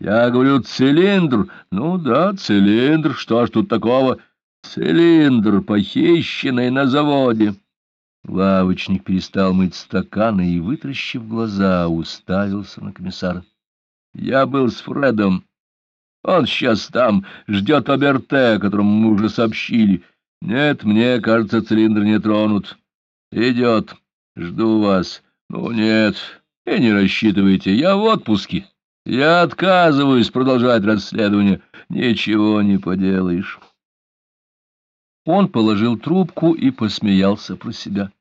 Я говорю, цилиндр. Ну да, цилиндр. Что ж тут такого? Цилиндр, похищенный на заводе. Лавочник перестал мыть стаканы и, вытращив глаза, уставился на комиссара. Я был с Фредом. Он сейчас там, ждет Аберте, которому мы уже сообщили. Нет, мне кажется, цилиндр не тронут. Идет. Жду вас. Ну, нет, и не рассчитывайте, я в отпуске. Я отказываюсь продолжать расследование. Ничего не поделаешь. Он положил трубку и посмеялся про себя.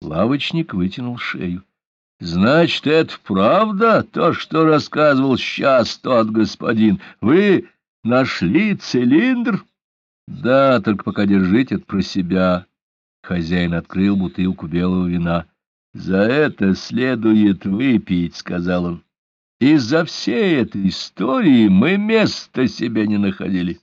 Лавочник вытянул шею. — Значит, это правда, то, что рассказывал сейчас тот господин? Вы нашли цилиндр? — Да, только пока держите это про себя. Хозяин открыл бутылку белого вина. — За это следует выпить, — сказал он. — Из-за всей этой истории мы места себе не находили.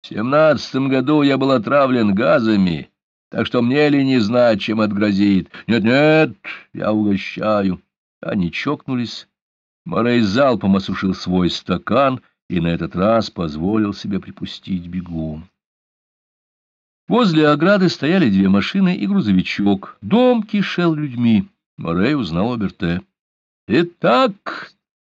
В семнадцатом году я был отравлен газами, так что мне ли не знать, чем отгрозит. Нет-нет, я угощаю. Они чокнулись. Морей залпом осушил свой стакан и на этот раз позволил себе припустить бегом. Возле ограды стояли две машины и грузовичок. Дом кишел людьми. Морей узнал Оберте. — Итак,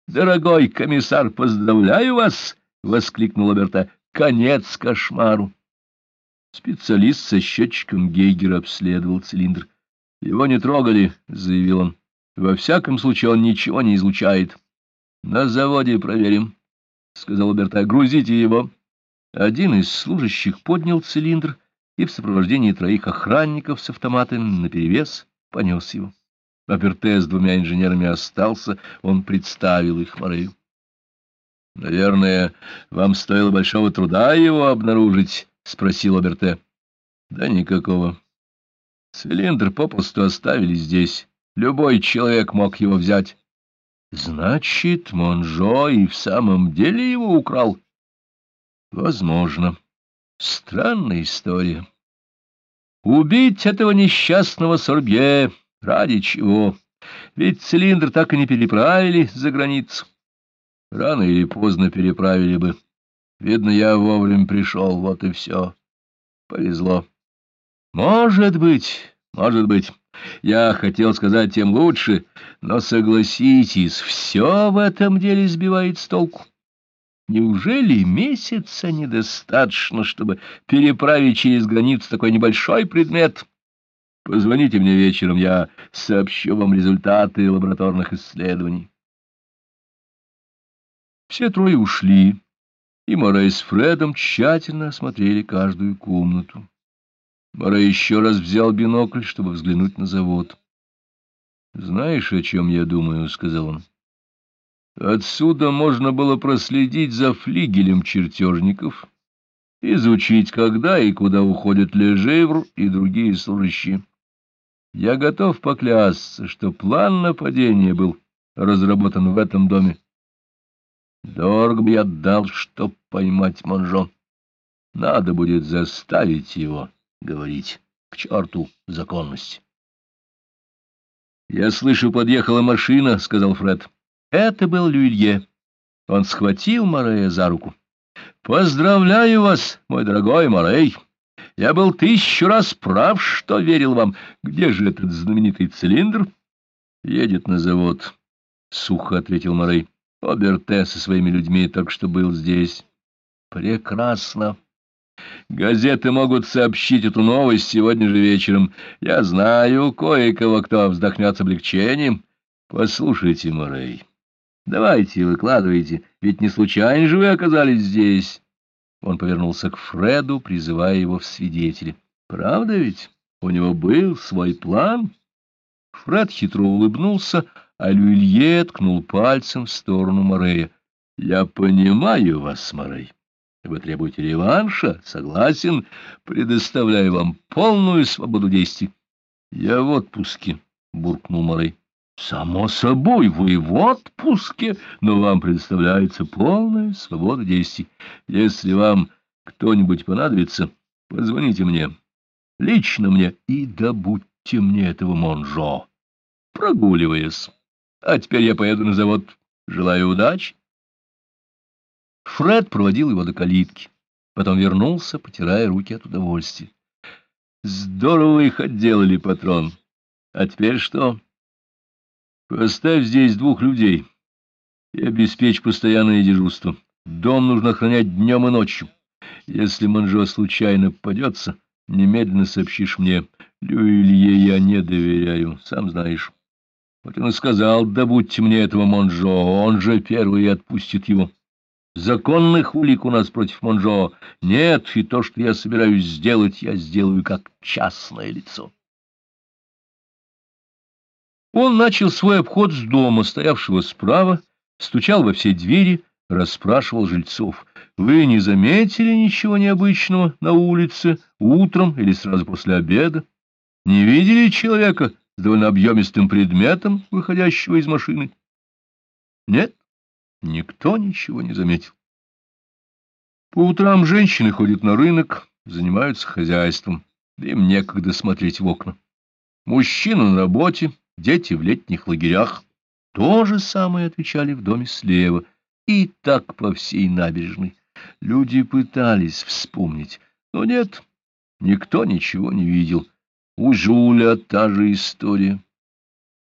дорогой комиссар, поздравляю вас! — воскликнул Оберте. — Конец кошмару! Специалист со счетчиком Гейгера обследовал цилиндр. — Его не трогали, — заявил он. — Во всяком случае, он ничего не излучает. — На заводе проверим, — сказал Оберте. — Грузите его. Один из служащих поднял цилиндр и в сопровождении троих охранников с автоматами наперевес понес его. Аперте с двумя инженерами остался, он представил их Морею. — Наверное, вам стоило большого труда его обнаружить? — спросил Аберте. — Да никакого. Цилиндр попросту оставили здесь. Любой человек мог его взять. — Значит, Монжо и в самом деле его украл? — Возможно. — Странная история. Убить этого несчастного Сорбье ради чего? Ведь цилиндр так и не переправили за границу. Рано или поздно переправили бы. Видно, я вовремя пришел, вот и все. Повезло. Может быть, может быть. Я хотел сказать тем лучше, но согласитесь, все в этом деле сбивает с толку. Неужели месяца недостаточно, чтобы переправить через границу такой небольшой предмет? Позвоните мне вечером, я сообщу вам результаты лабораторных исследований. Все трое ушли, и Морей с Фредом тщательно осмотрели каждую комнату. Морей еще раз взял бинокль, чтобы взглянуть на завод. — Знаешь, о чем я думаю? — сказал он. Отсюда можно было проследить за флигелем чертежников, изучить, когда и куда уходят Лежевр и другие служащие. Я готов поклясться, что план нападения был разработан в этом доме. Дорого бы я отдал, чтоб поймать Монжо. Надо будет заставить его говорить. К черту законность. — Я слышу, подъехала машина, — сказал Фред. Это был Люилье. Он схватил Морея за руку. «Поздравляю вас, мой дорогой Морей! Я был тысячу раз прав, что верил вам. Где же этот знаменитый цилиндр?» «Едет на завод», — сухо ответил Морей. «Оберте со своими людьми только что был здесь». «Прекрасно!» Газеты могут сообщить эту новость сегодня же вечером. Я знаю кое-кого, кто вздохнет с облегчением. Послушайте, Морей, Давайте, выкладывайте, ведь не случайно же вы оказались здесь. Он повернулся к Фреду, призывая его в свидетели. Правда ведь? У него был свой план? Фред хитро улыбнулся, а Люилье ткнул пальцем в сторону Морея. — Я понимаю вас, Морей. Вы требуете реванша? Согласен. Предоставляю вам полную свободу действий. — Я в отпуске, — буркнул Морей. Само собой, вы в отпуске, но вам предоставляется полная свобода действий. Если вам кто-нибудь понадобится, позвоните мне, лично мне, и добудьте мне этого Монжо, прогуливаясь. А теперь я поеду на завод. Желаю удачи. Фред проводил его до калитки, потом вернулся, потирая руки от удовольствия. Здорово их отделали, патрон. А теперь что? Поставь здесь двух людей и обеспечь постоянное дежурство. Дом нужно охранять днем и ночью. Если Манжо случайно попадется, немедленно сообщишь мне. Люилье я не доверяю, сам знаешь. Вот он и сказал, добудьте мне этого Монжо, он же первый отпустит его. Законных улик у нас против Монжо нет, и то, что я собираюсь сделать, я сделаю как частное лицо. Он начал свой обход с дома, стоявшего справа, стучал во все двери, расспрашивал жильцов. Вы не заметили ничего необычного на улице утром или сразу после обеда? Не видели человека с довольно объемистым предметом, выходящего из машины? Нет, никто ничего не заметил. По утрам женщины ходят на рынок, занимаются хозяйством, им некогда смотреть в окна. Мужчины на работе, дети в летних лагерях. То же самое отвечали в доме слева, и так по всей набережной. Люди пытались вспомнить, но нет, никто ничего не видел. У Жуля та же история.